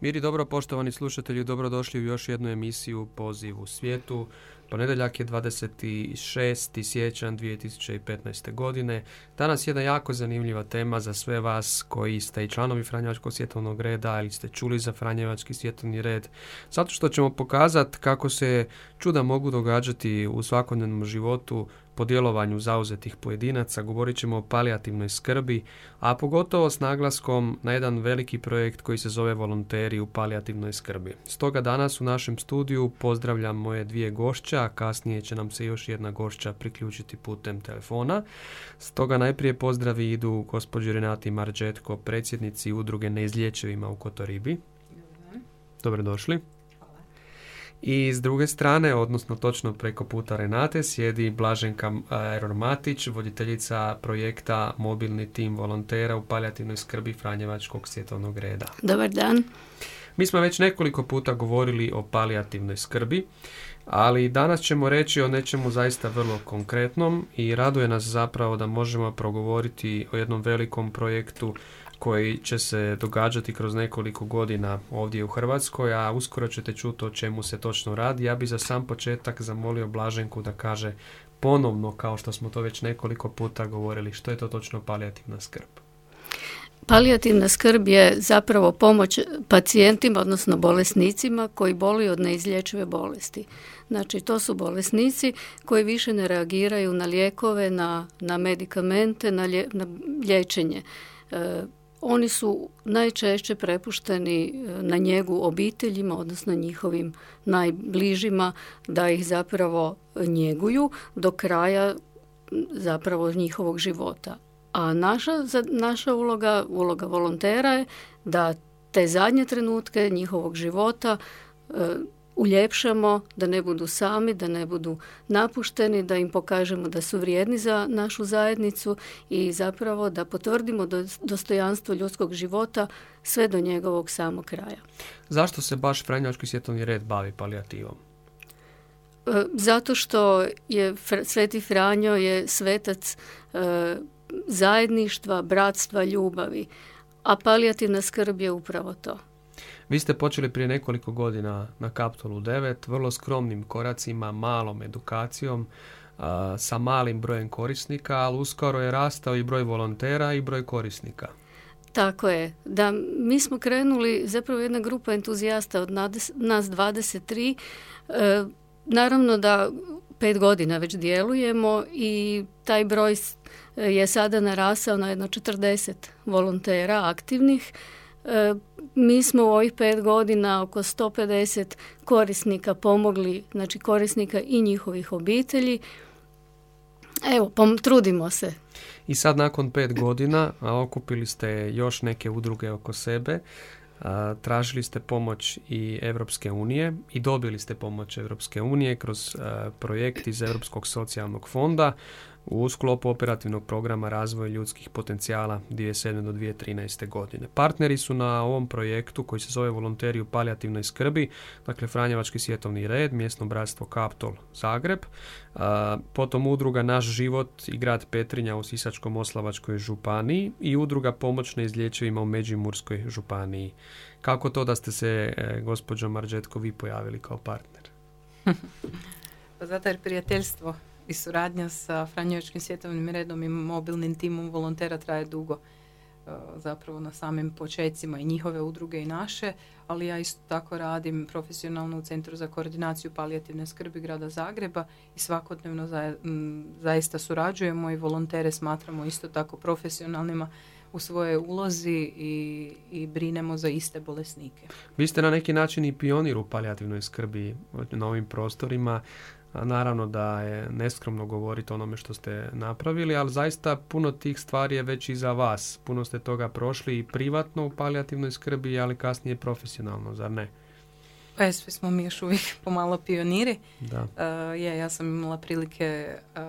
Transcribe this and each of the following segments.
Miri dobro, poštovani slušatelji, dobrodošli u još jednu emisiju Poziv u svijetu. Ponedjeljak je 26. siječanj 2015. godine. Danas je jedna jako zanimljiva tema za sve vas koji ste i članovi Franjevačkog svjetovnog reda ili ste čuli za Franjevački svjetovni red. Zato što ćemo pokazati kako se čuda mogu događati u svakodnevnom životu po djelovanju zauzetih pojedinaca, govorit ćemo o palijativnoj skrbi, a pogotovo s naglaskom na jedan veliki projekt koji se zove Volonteri u palijativnoj skrbi. Stoga danas u našem studiju pozdravljam moje dvije gošća, a kasnije će nam se još jedna gošća priključiti putem telefona. Stoga najprije pozdravi idu gospođi Renati Marđetko, predsjednici udruge Neizlječevima u Kotoribi. Dobrodošli. I s druge strane, odnosno točno preko puta Renate, sjedi Blaženka Aeromatić, voditeljica projekta Mobilni tim volontera u palijativnoj skrbi Franjevačkog svjetovnog reda. Dobar dan. Mi smo već nekoliko puta govorili o palijativnoj skrbi, ali danas ćemo reći o nečemu zaista vrlo konkretnom i raduje nas zapravo da možemo progovoriti o jednom velikom projektu koji će se događati kroz nekoliko godina ovdje u Hrvatskoj, a uskoro ćete čuti o čemu se točno radi. Ja bi za sam početak zamolio Blaženku da kaže ponovno, kao što smo to već nekoliko puta govorili, što je to točno palijativna skrb. Palijativna skrb je zapravo pomoć pacijentima, odnosno bolesnicima koji boli od neizlječive bolesti. Znači, to su bolesnici koji više ne reagiraju na lijekove, na, na medikamente, na, na liječenje. E, oni su najčešće prepušteni e, na njegu obiteljima, odnosno njihovim najbližima, da ih zapravo njeguju do kraja zapravo njihovog života. A naša, naša uloga, uloga volontera je da te zadnje trenutke njihovog života e, uljepšamo, da ne budu sami, da ne budu napušteni, da im pokažemo da su vrijedni za našu zajednicu i zapravo da potvrdimo dostojanstvo ljudskog života sve do njegovog samog kraja. Zašto se baš Franjački svjetovni red bavi palijativom? E, zato što je Sveti Franjo je svetac e, zajedništva, bratstva, ljubavi, a palijativna skrb je upravo to. Vi ste počeli prije nekoliko godina na Kaptolu 9, vrlo skromnim koracima, malom edukacijom, sa malim brojem korisnika, ali uskoro je rastao i broj volontera i broj korisnika. Tako je. Da, mi smo krenuli, zapravo jedna grupa entuzijasta od nas 23. E, naravno da pet godina već djelujemo i taj broj je sada narasao na jedno 40 volontera aktivnih. E, mi smo u ovih pet godina oko 150 korisnika pomogli, znači korisnika i njihovih obitelji. Evo, trudimo se. I sad nakon pet godina a okupili ste još neke udruge oko sebe, a, tražili ste pomoć i Europske unije i dobili ste pomoć Europske unije kroz projekt iz Europskog socijalnog fonda u sklopu operativnog programa razvoja ljudskih potencijala 2007. do 2013. godine. Partneri su na ovom projektu koji se zove Volonteri u palijativnoj skrbi, dakle Franjevački svjetovni red, mjesno bratstvo Kaptol Zagreb, potom udruga Naš život i grad Petrinja u Sisačko-Moslavačkoj županiji i udruga Pomoć na izlječivima u Međimurskoj županiji. Kako to da ste se, e, gospođo Marđetko, vi pojavili kao partner? Pa zato jer prijateljstvo i suradnja sa Franjevačkim svjetovnim redom i mobilnim timom volontera traje dugo e, zapravo na samim počecima i njihove udruge i naše, ali ja isto tako radim profesionalno u Centru za koordinaciju palijativne skrbi grada Zagreba i svakodnevno zaista surađujemo i volontere smatramo isto tako profesionalnima u svojoj ulozi i, i brinemo za iste bolesnike. Vi ste na neki način i pionir u palijativnoj skrbi na ovim prostorima. Naravno da je neskromno govoriti onome što ste napravili, ali zaista puno tih stvari je već iza vas. Puno ste toga prošli i privatno u palijativnoj skrbi, ali kasnije profesionalno, zar ne? Pa svi smo mi još uvijek pomalo pioniri. Da. Uh, je, ja sam imala prilike uh,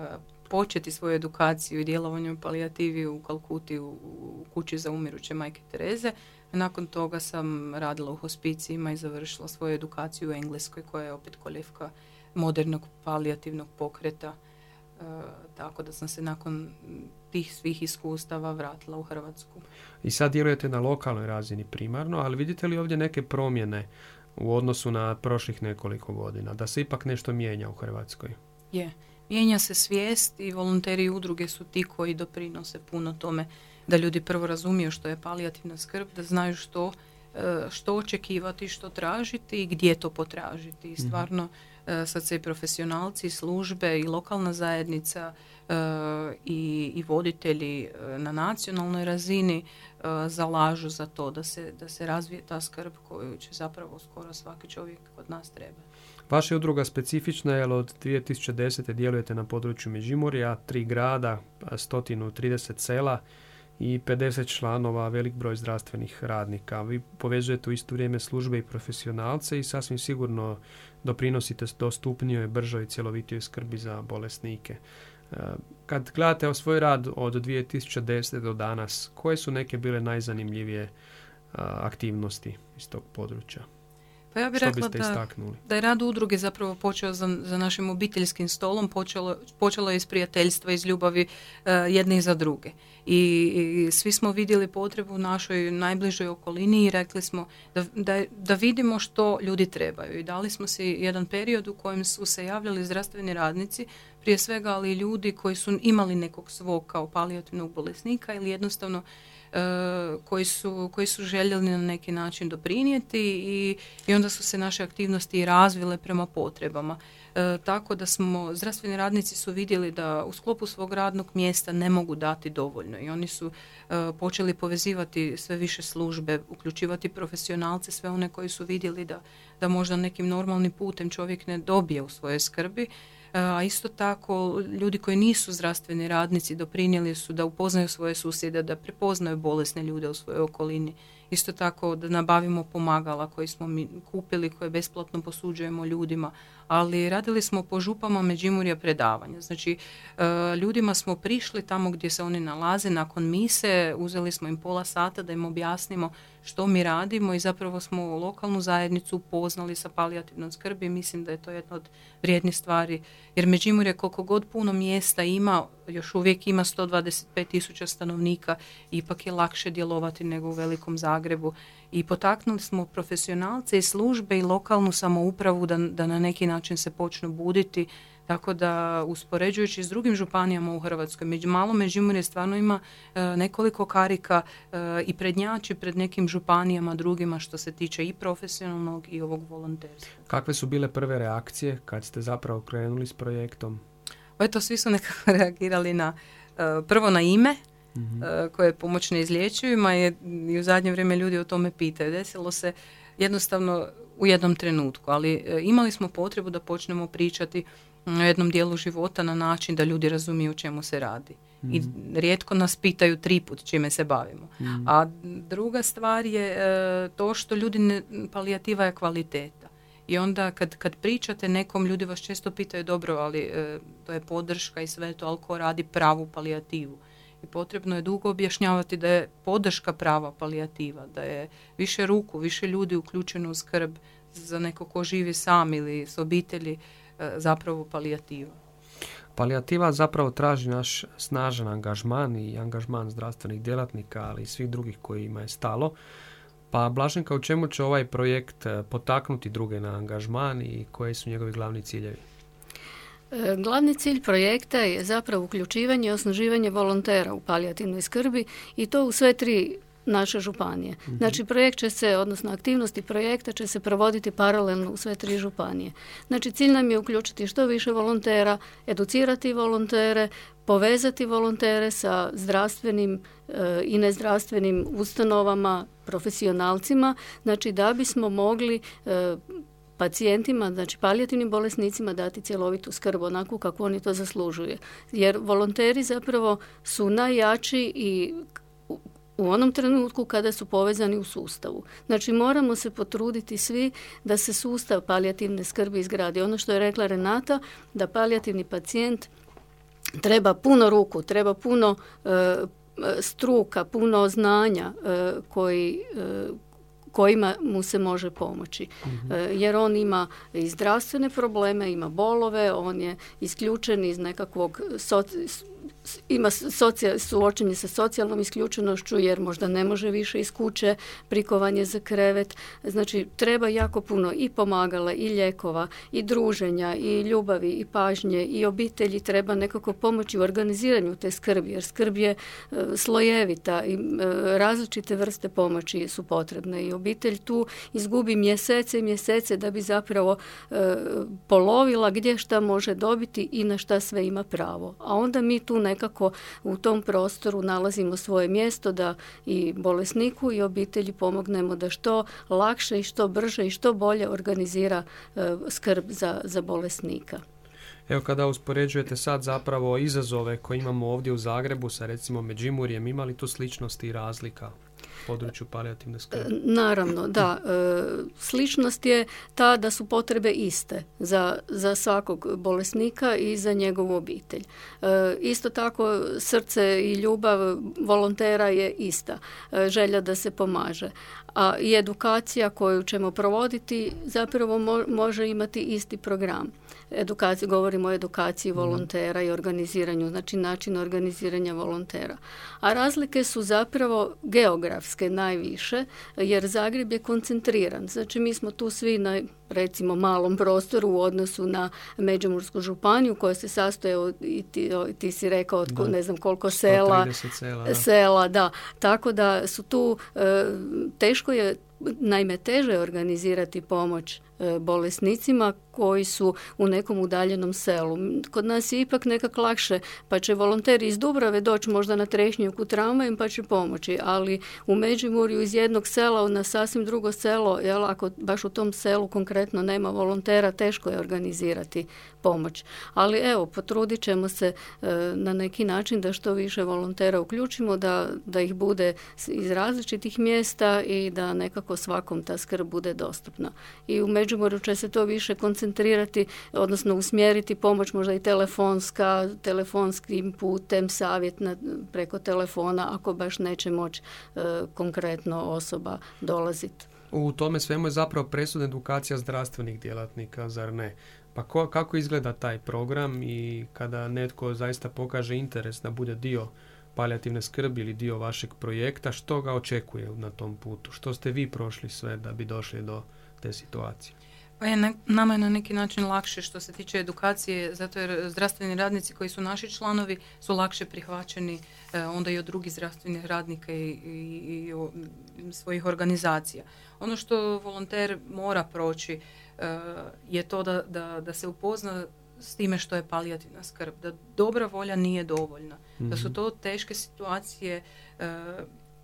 početi svoju edukaciju i djelovanje u palijativi u Kalkuti u, u kući za umiruće majke Tereze. Nakon toga sam radila u hospicijima i završila svoju edukaciju u Engleskoj koja je opet koljevka modernog palijativnog pokreta. tako da sam se nakon tih svih iskustava vratila u Hrvatsku. I sad djelujete na lokalnoj razini primarno, ali vidite li ovdje neke promjene u odnosu na prošlih nekoliko godina, da se ipak nešto mijenja u Hrvatskoj? Je, mijenja se svijest i volonteri i udruge su ti koji doprinose puno tome da ljudi prvo razumiju što je palijativna skrb, da znaju što, e, što očekivati, što tražiti i gdje to potražiti. I mhm. stvarno e, sad se i profesionalci, i službe i lokalna zajednica e, i, i voditelji na nacionalnoj razini zalažu za to da se, da se razvije ta skrb koju će zapravo skoro svaki čovjek od nas treba. Vaša je udruga specifična jer od 2010. djelujete na području Međimurja, tri grada, 130 sela i 50 članova, velik broj zdravstvenih radnika. Vi povezujete u isto vrijeme službe i profesionalce i sasvim sigurno doprinosite dostupnijoj, bržoj i cjelovitijoj skrbi za bolesnike. E, kad gledate o svoj rad od 2010. do danas, koje su neke bile najzanimljivije aktivnosti iz tog područja? Pa ja bih rekla da, da je rad udruge zapravo počeo za, za našim obiteljskim stolom, počelo, počelo je iz prijateljstva, iz ljubavi uh, jedne i za druge. I, svi smo vidjeli potrebu u našoj najbližoj okolini i rekli smo da, da, da vidimo što ljudi trebaju. I dali smo se jedan period u kojem su se javljali zdravstveni radnici, prije svega ali i ljudi koji su imali nekog svog kao palijativnog bolesnika ili jednostavno E, koji su, koji su željeli na neki način doprinijeti i, i onda su se naše aktivnosti razvile prema potrebama. E, tako da smo, zdravstveni radnici su vidjeli da u sklopu svog radnog mjesta ne mogu dati dovoljno i oni su e, počeli povezivati sve više službe, uključivati profesionalce, sve one koji su vidjeli da, da možda nekim normalnim putem čovjek ne dobije u svojoj skrbi a isto tako ljudi koji nisu zdravstveni radnici doprinijeli su da upoznaju svoje susjede, da prepoznaju bolesne ljude u svojoj okolini. Isto tako da nabavimo pomagala koji smo mi kupili, koje besplatno posuđujemo ljudima, ali radili smo po župama Međimurja predavanja. Znači, e, ljudima smo prišli tamo gdje se oni nalaze nakon mise, uzeli smo im pola sata da im objasnimo što mi radimo i zapravo smo lokalnu zajednicu upoznali sa palijativnom skrbi. Mislim da je to jedna od vrijednih stvari. Jer Međimurje koliko god puno mjesta ima, još uvijek ima 125 tisuća stanovnika, ipak je lakše djelovati nego u velikom Zagrebu. I potaknuli smo profesionalce i službe i lokalnu samoupravu da, da na neki način se počnu buditi tako da uspoređujući s drugim županijama u Hrvatskoj, među malo Međimurje stvarno ima e, nekoliko karika e, i prednjači pred nekim županijama drugima što se tiče i profesionalnog i ovog volonterstva. Kakve su bile prve reakcije kad ste zapravo krenuli s projektom? Eto, svi su nekako reagirali na e, prvo na ime mm koje je pomoć neizlječivima je i u zadnje vrijeme ljudi o tome pitaju. Desilo se jednostavno u jednom trenutku, ali imali smo potrebu da počnemo pričati u jednom dijelu života na način da ljudi razumiju o čemu se radi. I mhm. rijetko nas pitaju tri put čime se bavimo. Mhm. A druga stvar je e, to što ljudi ne, palijativa je kvaliteta. I onda kad, kad pričate nekom, ljudi vas često pitaju dobro, ali e, to je podrška i sve to, ali ko radi pravu palijativu. I potrebno je dugo objašnjavati da je podrška prava palijativa, da je više ruku, više ljudi uključeno u skrb za neko ko živi sam ili s obitelji, E, zapravo palijativa. Palijativa zapravo traži naš snažan angažman i angažman zdravstvenih djelatnika, ali i svih drugih kojima je stalo. Pa Blaženka, u čemu će ovaj projekt e, potaknuti druge na angažman i koji su njegovi glavni ciljevi? E, glavni cilj projekta je zapravo uključivanje i osnaživanje volontera u palijativnoj skrbi i to u sve tri naše županije. Mhm. Znači projekt će se, odnosno aktivnosti projekta će se provoditi paralelno u sve tri županije. Znači cilj nam je uključiti što više volontera, educirati volontere, povezati volontere sa zdravstvenim e, i nezdravstvenim ustanovama, profesionalcima, znači da bismo mogli e, pacijentima, znači palijativnim bolesnicima dati cjelovitu skrb onako kako oni to zaslužuje. Jer volonteri zapravo su najjači i u onom trenutku kada su povezani u sustavu. Znači moramo se potruditi svi da se sustav palijativne skrbi izgradi. Ono što je rekla Renata, da palijativni pacijent treba puno ruku, treba puno e, struka, puno znanja e, koji, e, kojima mu se može pomoći. Mhm. Jer on ima i zdravstvene probleme, ima bolove, on je isključen iz nekakvog ima socijal, suočenje sa socijalnom isključenošću jer možda ne može više iz kuće, prikovanje za krevet. Znači treba jako puno i pomagala i lijekova i druženja i ljubavi i pažnje i obitelji treba nekako pomoći u organiziranju te skrbi jer skrb je e, slojevita i e, različite vrste pomoći su potrebne i obitelj tu izgubi mjesece i mjesece da bi zapravo e, polovila gdje šta može dobiti i na šta sve ima pravo. A onda mi tu nekako u tom prostoru nalazimo svoje mjesto da i bolesniku i obitelji pomognemo da što lakše i što brže i što bolje organizira e, skrb za, za bolesnika. Evo kada uspoređujete sad zapravo izazove koje imamo ovdje u Zagrebu sa recimo Međimurjem, ima li tu sličnosti i razlika? Području palijativne skrbi? E, naravno, da. E, sličnost je ta da su potrebe iste za, za svakog bolesnika i za njegovu obitelj. E, isto tako srce i ljubav volontera je ista. Želja da se pomaže. A i edukacija koju ćemo provoditi zapravo može imati isti program edukaciju, govorimo o edukaciji mhm. volontera i organiziranju, znači način organiziranja volontera. A razlike su zapravo geografske najviše, jer Zagreb je koncentriran. Znači mi smo tu svi na recimo malom prostoru u odnosu na Međimursku županiju koja se sastoje od, i ti, ti si rekao od ne znam koliko sela, sela, da. sela, da. Tako da su tu, e, teško je naime teže organizirati pomoć e, bolesnicima koji su u nekom udaljenom selu. Kod nas je ipak nekak lakše, pa će volonteri iz Dubrave doći možda na Trešnjuk u tramvajem pa će pomoći, ali u Međimurju iz jednog sela na sasvim drugo selo, jel, ako baš u tom selu konkretno nema volontera, teško je organizirati pomoć. Ali evo, potrudit ćemo se e, na neki način da što više volontera uključimo, da, da ih bude iz različitih mjesta i da nekako svakom ta skrb bude dostupna. I u Međimurju će se to više koncentrirati, odnosno usmjeriti pomoć možda i telefonska, telefonskim putem, savjet preko telefona ako baš neće moći e, konkretno osoba dolaziti. U tome svemu je zapravo presudna edukacija zdravstvenih djelatnika, zar ne? Pa ko, kako izgleda taj program i kada netko zaista pokaže interes da bude dio palijativne skrbi ili dio vašeg projekta, što ga očekuje na tom putu? Što ste vi prošli sve da bi došli do te situacije? Pa je nama je na neki način lakše što se tiče edukacije, zato jer zdravstveni radnici koji su naši članovi su lakše prihvaćeni e, onda i od drugih zdravstvenih radnika i, i, i svojih organizacija. Ono što volonter mora proći je to da, da, da se upozna s time što je palijativna skrb, da dobra volja nije dovoljna, da su mhm. to teške situacije e,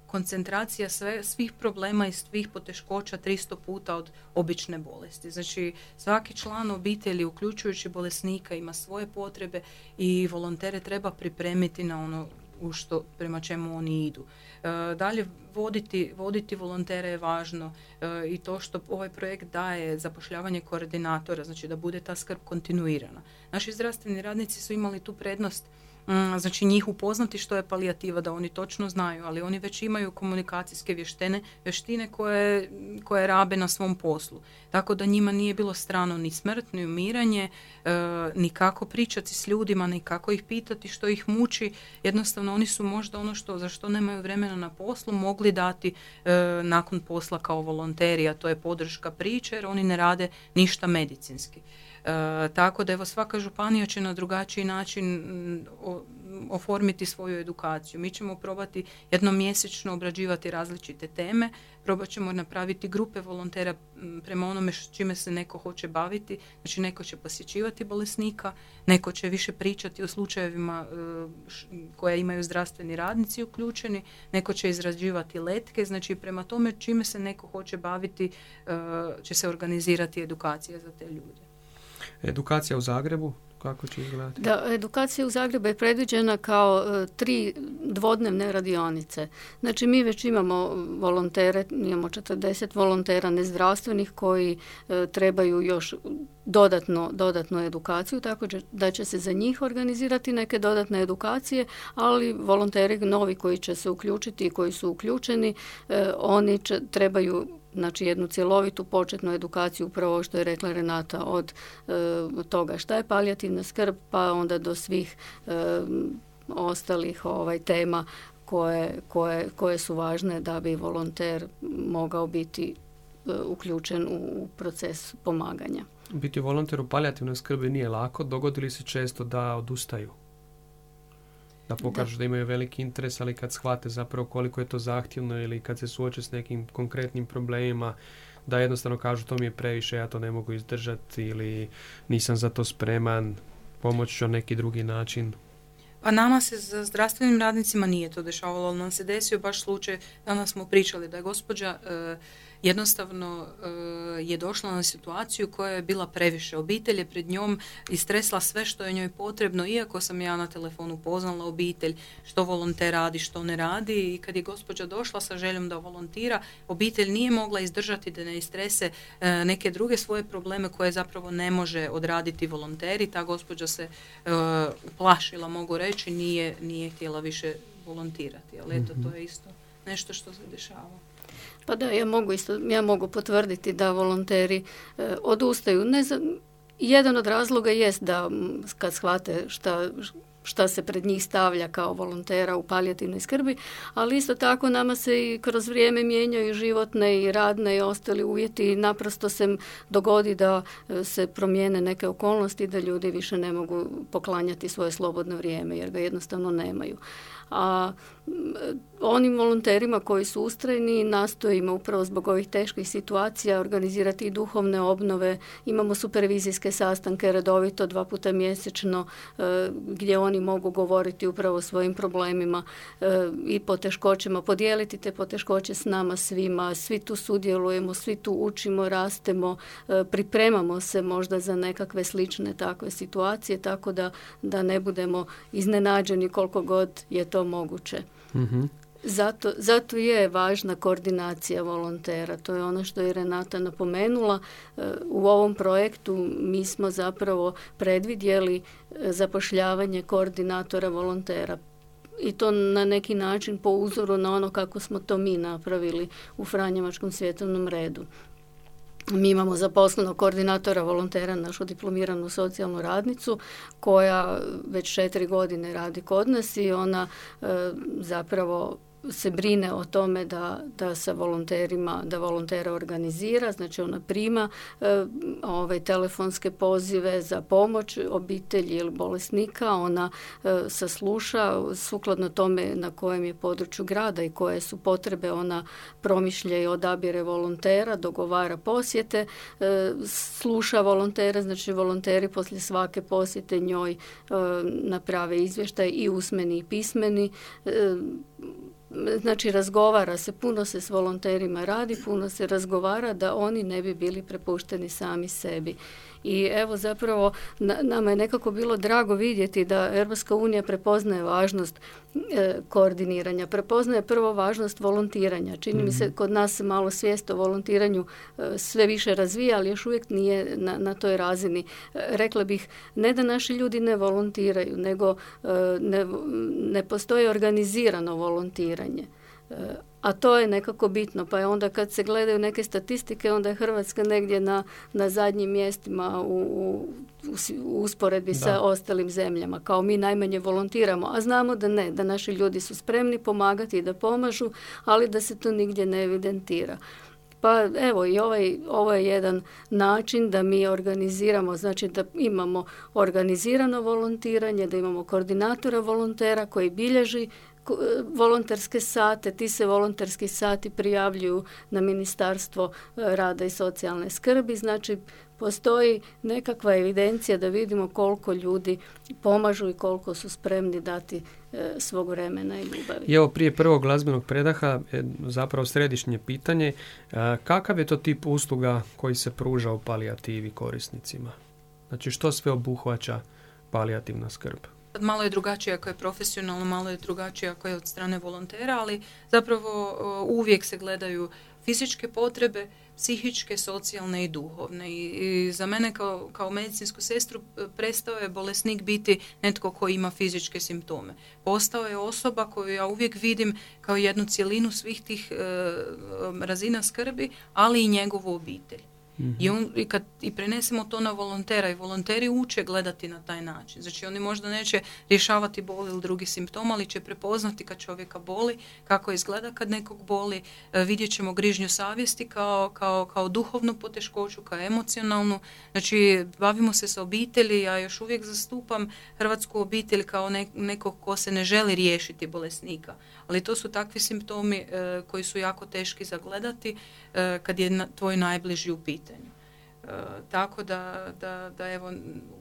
koncentracija sve, svih problema i svih poteškoća 300 puta od obične bolesti. Znači svaki član obitelji, uključujući bolesnika, ima svoje potrebe i volontere treba pripremiti na ono u što, prema čemu oni idu. E, dalje, voditi, voditi volontere je važno e, i to što ovaj projekt daje zapošljavanje koordinatora, znači da bude ta skrb kontinuirana. Naši zdravstveni radnici su imali tu prednost znači njih upoznati što je palijativa, da oni točno znaju, ali oni već imaju komunikacijske vještine, vještine koje, koje rabe na svom poslu. Tako da njima nije bilo strano ni smrt, ni umiranje, e, ni kako pričati s ljudima, ni kako ih pitati što ih muči. Jednostavno oni su možda ono što za što nemaju vremena na poslu mogli dati e, nakon posla kao volonteri, a to je podrška priče jer oni ne rade ništa medicinski. E, tako da evo svaka županija će na drugačiji način mm, oformiti svoju edukaciju. Mi ćemo probati jednom mjesečno obrađivati različite teme, probat ćemo napraviti grupe volontera prema onome čime se neko hoće baviti. Znači neko će posjećivati bolesnika, neko će više pričati o slučajevima e, koje imaju zdravstveni radnici uključeni, neko će izrađivati letke, znači prema tome čime se neko hoće baviti e, će se organizirati edukacija za te ljude. Edukacija u Zagrebu, kako će izgledati? Da, edukacija u Zagrebu je predviđena kao e, tri dvodnevne radionice. Znači mi već imamo volontere, imamo 40 volontera nezdravstvenih koji e, trebaju još dodatno, dodatnu edukaciju, tako da će se za njih organizirati neke dodatne edukacije, ali volonteri novi koji će se uključiti i koji su uključeni, e, oni će, trebaju znači jednu cjelovitu početnu edukaciju upravo što je rekla Renata od e, toga šta je palijativna skrb pa onda do svih e, ostalih ovaj tema koje, koje, koje su važne da bi volonter mogao biti e, uključen u proces pomaganja. Biti volonter u palijativnoj skrbi nije lako, dogodili se često da odustaju da pokažu da. imaju veliki interes, ali kad shvate zapravo koliko je to zahtjevno ili kad se suoče s nekim konkretnim problemima, da jednostavno kažu to mi je previše, ja to ne mogu izdržati ili nisam za to spreman, pomoć ću neki drugi način. Pa nama se za zdravstvenim radnicima nije to dešavalo, ali nam se desio baš slučaj, danas smo pričali da je gospođa e, jednostavno e, je došla na situaciju koja je bila previše. Obitelj je pred njom istresla sve što je njoj potrebno, iako sam ja na telefonu poznala obitelj, što volonter radi, što ne radi i kad je gospođa došla sa željom da volontira, obitelj nije mogla izdržati da ne istrese e, neke druge svoje probleme koje zapravo ne može odraditi volonteri. Ta gospođa se e, uplašila, mogu reći, nije, nije htjela više volontirati. Ali eto, to mhm. je isto nešto što se dešava. Pa da, ja mogu, isto, ja mogu potvrditi da volonteri e, odustaju. Ne za, jedan od razloga jest da kad shvate šta, šta se pred njih stavlja kao volontera u palijativnoj skrbi, ali isto tako nama se i kroz vrijeme mijenjaju životne i radne i ostali uvjeti i naprosto se dogodi da e, se promijene neke okolnosti da ljudi više ne mogu poklanjati svoje slobodno vrijeme jer ga jednostavno nemaju a onim volonterima koji su ustrajni nastojimo upravo zbog ovih teških situacija organizirati i duhovne obnove. Imamo supervizijske sastanke redovito dva puta mjesečno e, gdje oni mogu govoriti upravo o svojim problemima e, i poteškoćama, podijeliti te poteškoće s nama svima. Svi tu sudjelujemo, svi tu učimo, rastemo, e, pripremamo se možda za nekakve slične takve situacije tako da, da ne budemo iznenađeni koliko god je to moguće. Mm Zato, zato je važna koordinacija volontera. To je ono što je Renata napomenula. E, u ovom projektu mi smo zapravo predvidjeli e, zapošljavanje koordinatora volontera i to na neki način po uzoru na ono kako smo to mi napravili u Franjevačkom svjetovnom redu. Mi imamo zaposlenog koordinatora volontera, našu diplomiranu socijalnu radnicu koja već četiri godine radi kod nas i ona e, zapravo se brine o tome da, da sa volonterima, da volontera organizira, znači ona prima e, ove telefonske pozive za pomoć obitelji ili bolesnika, ona e, sasluša sukladno tome na kojem je području grada i koje su potrebe, ona promišlja i odabire volontera, dogovara posjete, e, sluša volontera, znači volonteri poslije svake posjete njoj e, naprave izvještaj i usmeni i pismeni znači razgovara se, puno se s volonterima radi, puno se razgovara da oni ne bi bili prepušteni sami sebi. I evo zapravo nama je nekako bilo drago vidjeti da Europska unija prepoznaje važnost e, koordiniranja, prepoznaje prvo važnost volontiranja. Čini mi se mhm. kod nas malo svijest o volontiranju e, sve više razvija, ali još uvijek nije na, na toj razini. E, rekla bih, ne da naši ljudi ne volontiraju, nego ne, ne postoji organizirano volontiranje a to je nekako bitno. Pa je onda kad se gledaju neke statistike, onda je Hrvatska negdje na, na zadnjim mjestima u, u, u usporedbi sa ostalim zemljama. Kao mi najmanje volontiramo, a znamo da ne, da naši ljudi su spremni pomagati i da pomažu, ali da se to nigdje ne evidentira. Pa evo i ovaj, ovo je jedan način da mi organiziramo, znači da imamo organizirano volontiranje, da imamo koordinatora volontera koji bilježi volonterske sate, ti se volonterski sati prijavljuju na Ministarstvo e, rada i socijalne skrbi, znači postoji nekakva evidencija da vidimo koliko ljudi pomažu i koliko su spremni dati e, svog vremena i ljubavi. I evo prije prvog glazbenog predaha je zapravo središnje pitanje e, kakav je to tip usluga koji se pruža u palijativi korisnicima? Znači što sve obuhvaća palijativna skrb? Sad malo je drugačije ako je profesionalno, malo je drugačije ako je od strane volontera, ali zapravo uvijek se gledaju fizičke potrebe, psihičke, socijalne i duhovne. I, za mene kao, kao medicinsku sestru e, prestao je bolesnik biti netko koji ima fizičke simptome. Postao je osoba koju ja uvijek vidim kao jednu cjelinu svih tih e, razina skrbi, ali i njegovu obitelj. I, on, i, kad, I prenesemo to na volontera i volonteri uče gledati na taj način. Znači oni možda neće rješavati boli ili drugi simptom, ali će prepoznati kad čovjeka boli, kako izgleda kad nekog boli, e, vidjet ćemo grižnju savjesti kao, kao, kao duhovnu poteškoću, kao emocionalnu. Znači bavimo se sa obitelji, ja još uvijek zastupam hrvatsku obitelj kao ne, nekog ko se ne želi riješiti bolesnika. Ali to su takvi simptomi e, koji su jako teški zagledati e, kad je na, tvoj najbliži u pitanju. E, tako da, da, da evo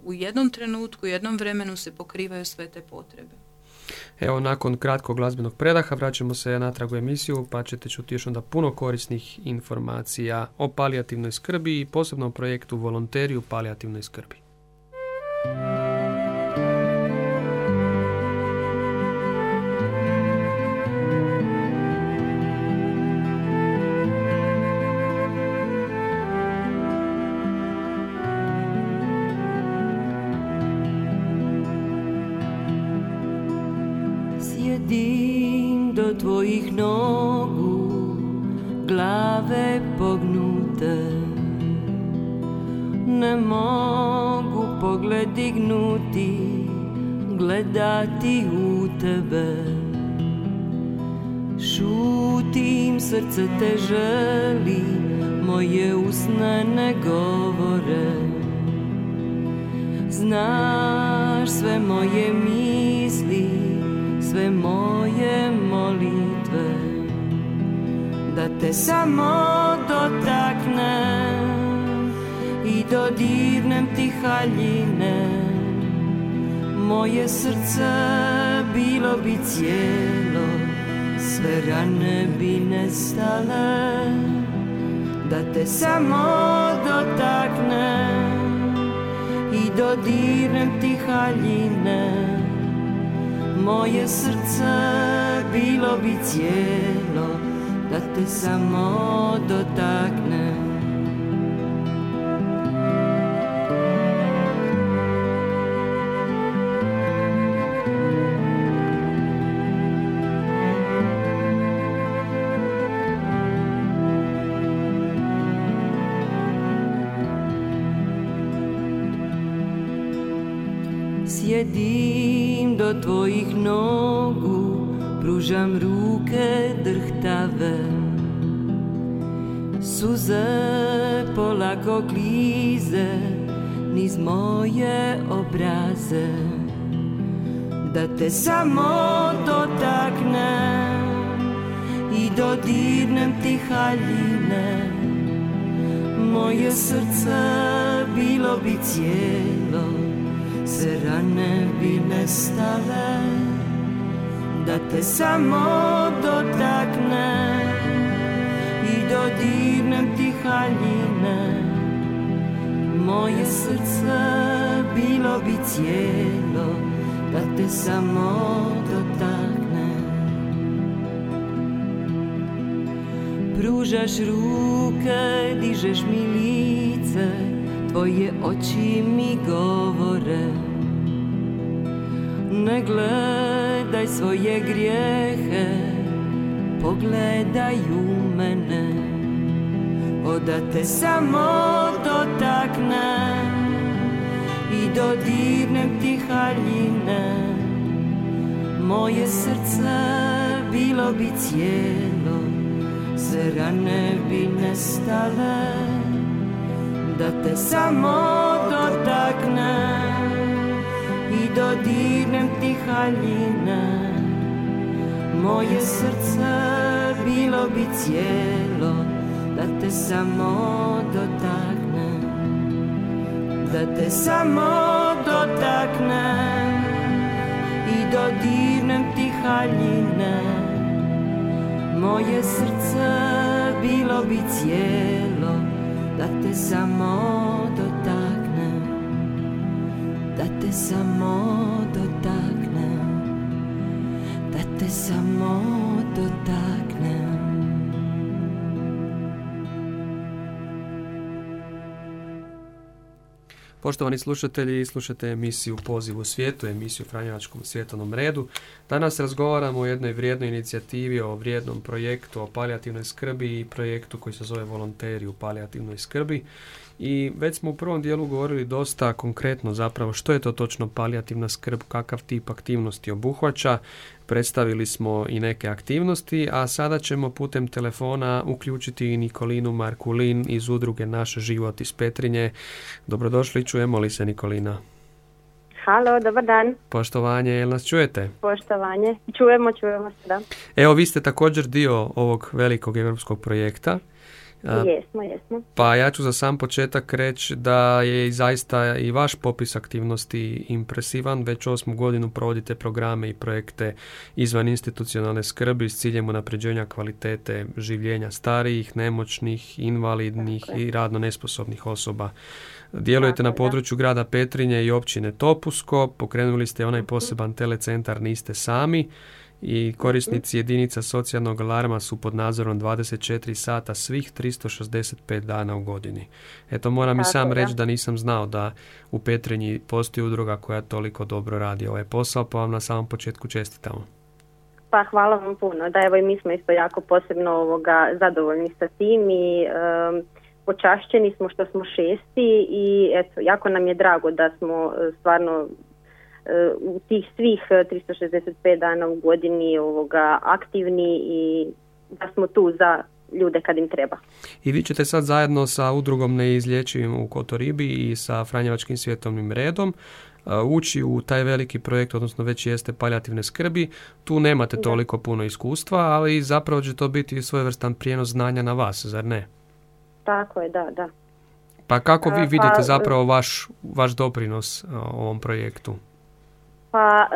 u jednom trenutku, u jednom vremenu se pokrivaju sve te potrebe. Evo, nakon kratkog glazbenog predaha vraćamo se natrag u emisiju, pa ćete čuti još onda puno korisnih informacija o palijativnoj skrbi i posebnom projektu Volonteri u palijativnoj skrbi. Cijelo sve rane bi nestale da te samo dotaknem i dodirnem ti haljine moje srce bilo bi cijelo da te samo dotakne Sjedim do tvojih nogu, pružam ruke drhtave. Suze polako klize niz moje obraze. Da te samo dotaknem i dodirnem ti haljine. Moje srce bilo bi cijelo se rane bi nestale da te samo dotakne i dodirnem ti haljine moje srce bilo bi cijelo da te samo dotakne. Pružaš ruke dižeš mi lice tvoje oči mi govore ne gledaj svoje grijehe, pogledaj u mene. Oda te samo dotakne i dodirnem ti haljine. Moje srce bilo bi cijelo, se rane bi nestale. Da te samo dotakne dodirnem ti haljine Moje srce bilo bi cijelo Da te samo dotakne Da te samo dotakne I dodirnem ti haljine Moje srce bilo bi cijelo Da te samo dotakne te samo dotaknem Da te samo dotaknem Poštovani slušatelji, slušate emisiju Poziv u svijetu, emisiju Franjevačkom svjetovnom redu. Danas razgovaramo o jednoj vrijednoj inicijativi, o vrijednom projektu, o palijativnoj skrbi i projektu koji se zove Volonteri u palijativnoj skrbi i već smo u prvom dijelu govorili dosta konkretno zapravo što je to točno palijativna skrb, kakav tip aktivnosti obuhvaća. Predstavili smo i neke aktivnosti, a sada ćemo putem telefona uključiti i Nikolinu Markulin iz udruge Naš život iz Petrinje. Dobrodošli, čujemo li se Nikolina? Halo, dobar dan. Poštovanje, jel nas čujete? Poštovanje, čujemo, čujemo se, da. Evo, vi ste također dio ovog velikog europskog projekta Jesmo, jesmo. Pa ja ću za sam početak reći da je zaista i vaš popis aktivnosti impresivan. Već osmu godinu provodite programe i projekte izvan institucionalne skrbi s ciljem unapređenja kvalitete življenja starijih, nemoćnih, invalidnih i radno nesposobnih osoba. Djelujete na području grada Petrinje i općine Topusko, pokrenuli ste onaj poseban telecentar Niste sami i korisnici jedinica socijalnog alarma su pod nadzorom 24 sata svih 365 dana u godini. Eto, moram i sam reći da nisam znao da u Petrinji postoji udruga koja toliko dobro radi ovaj posao, pa vam na samom početku čestitamo. Pa hvala vam puno. Da, evo i mi smo isto jako posebno ovoga zadovoljni sa tim i počašćeni smo što smo šesti i eto, jako nam je drago da smo e, stvarno u tih svih 365 eh, dana u godini ovoga aktivni i da smo tu za ljude kad im treba. I vi ćete sad zajedno sa udrugom Neizlječivim u Kotoribi i sa Franjevačkim svjetovnim redom eh, ući u taj veliki projekt, odnosno već jeste paljativne skrbi. Tu nemate toliko puno iskustva, ali zapravo će to biti svojevrstan prijenos znanja na vas, zar ne? Tako je, da, da. Pa kako vi vidite pa, zapravo vaš, vaš doprinos eh, ovom projektu? Pa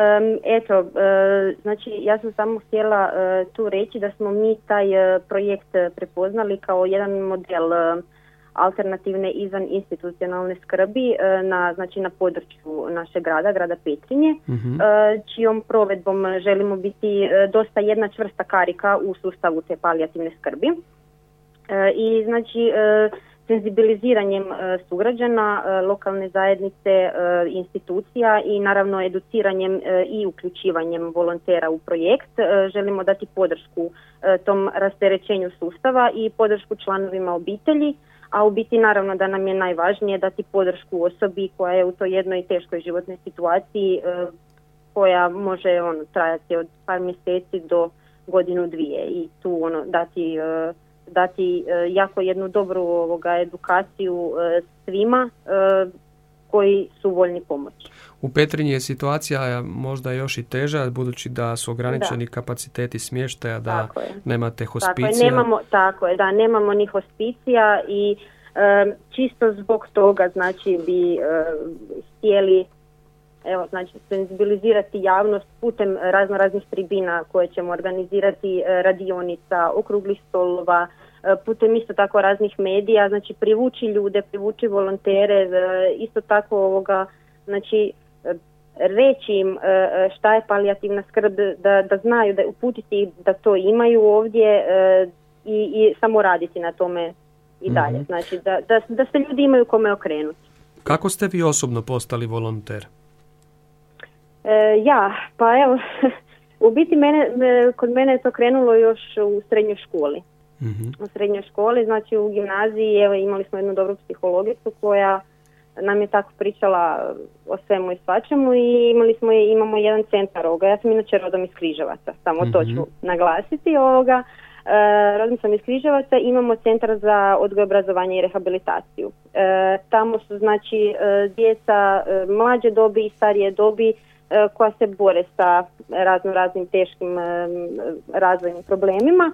eto, e, znači ja sam samo htjela e, tu reći da smo mi taj e, projekt prepoznali kao jedan model alternativne izvan institucionalne skrbi na, znači na području našeg grada, grada Petrinje, uh čijom provedbom želimo biti dosta jedna čvrsta karika u sustavu te palijativne skrbi. I znači senzibiliziranjem e, sugrađana, e, lokalne zajednice, e, institucija i naravno educiranjem i uključivanjem volontera u projekt. Želimo dati podršku tom rasterećenju sustava i podršku članovima obitelji, a u biti naravno da nam je najvažnije dati podršku osobi koja je u toj jednoj teškoj životnoj situaciji koja može ono, trajati od par mjeseci do godinu dvije i tu ono dati dati e, jako jednu dobru ovoga edukaciju e, svima e, koji su voljni pomoći. U Petrinji je situacija možda još i teža budući da su ograničeni kapaciteti smještaja, da nemate hospicija. Tako je, nemamo, tako je, da nemamo ni hospicija i čisto zbog toga znači bi htjeli evo znači senzibilizirati javnost putem razno raznih tribina koje ćemo organizirati radionica, okruglih stolova, E, putem isto tako raznih medija, znači privući ljude, privući volontere, e, isto tako ovoga, znači e, reći im šta je palijativna skrb, da, da znaju, da uputiti da to imaju ovdje i, i samo raditi na tome i dalje. Mhm. Znači da, da, da se ljudi imaju kome okrenuti. Kako ste vi osobno postali volonter? Ja, pa evo, u biti mene, kod mene je to krenulo još u srednjoj školi u srednjoj školi, znači u gimnaziji evo, imali smo jednu dobru psihologicu koja nam je tako pričala o svemu i svačemu i imali smo imamo jedan centar ovoga. Ja sam inače rodom iz Križevaca, samo to ću mhm. naglasiti ovoga. E, rodom sam iz Križevaca, imamo centar za odgoj, obrazovanje i rehabilitaciju. E, tamo su znači e, djeca e, mlađe dobi i starije dobi koja se bore sa razno raznim teškim razvojnim problemima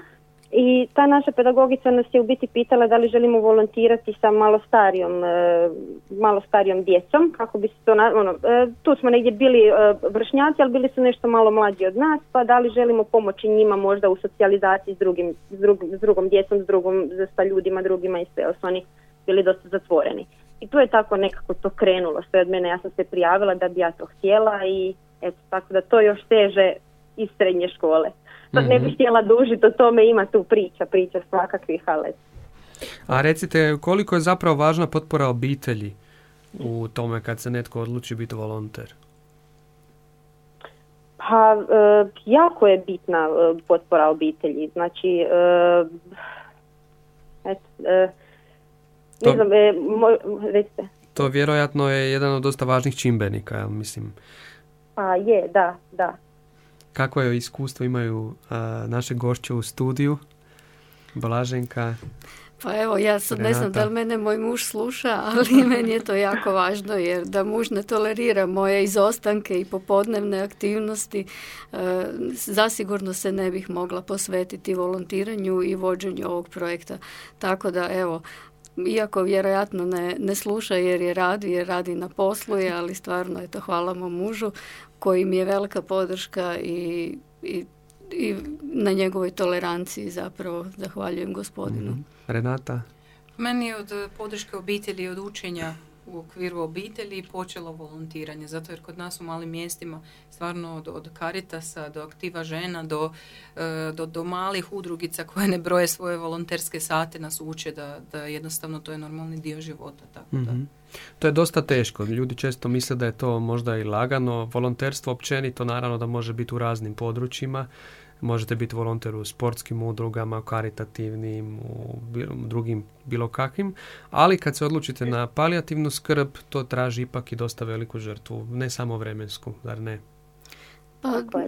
i ta naša pedagogica nas je u biti pitala da li želimo volontirati sa malo starijom, e, malo starijom djecom, kako bi se to, ono, e, tu smo negdje bili e, vršnjaci, ali bili su nešto malo mlađi od nas, pa da li želimo pomoći njima možda u socijalizaciji s, drugim, s, drugom djecom, s, drugom, sa ljudima drugima i sve, oni bili dosta zatvoreni. I tu je tako nekako to krenulo sve od mene. Ja sam se prijavila da bi ja to htjela i eto, tako da to još teže iz srednje škole. To ne bih mhm. htjela dužiti o tome, ima tu priča, priča svakakvih, ali... A recite, koliko je zapravo važna potpora obitelji u tome kad se netko odluči biti volonter? Pa, e, jako je bitna e, potpora obitelji. Znači, e, et, e, to, ne znam, e, moj, recite. To vjerojatno je jedan od dosta važnih čimbenika, ja mislim. Pa je, da, da. Kako je iskustvo imaju a, naše gošće u studiju? Blaženka. Pa evo, ja sad ne znam da li mene moj muž sluša, ali meni je to jako važno jer da muž ne tolerira moje izostanke i popodnevne aktivnosti, e, zasigurno se ne bih mogla posvetiti volontiranju i vođenju ovog projekta. Tako da evo, iako vjerojatno ne, ne sluša jer je radi, jer radi na poslu, ali stvarno je to hvala mom mužu koji mi je velika podrška i, i, i na njegovoj toleranciji zapravo zahvaljujem gospodinu. mm Renata? Meni je od podrške obitelji od učenja u okviru obitelji počelo volontiranje, zato jer kod nas u malim mjestima stvarno od, od Karitasa do aktiva žena do, e, do, do, malih udrugica koje ne broje svoje volonterske sate nas uče da, da jednostavno to je normalni dio života. Tako da. Mhm. To je dosta teško. Ljudi često misle da je to možda i lagano. Volonterstvo općenito naravno da može biti u raznim područjima Možete biti volonter u sportskim udrugama, karitativnim, u drugim bilo kakvim, ali kad se odlučite na palijativnu skrb, to traži ipak i dosta veliku žrtvu, ne samo vremensku, zar ne? Pa,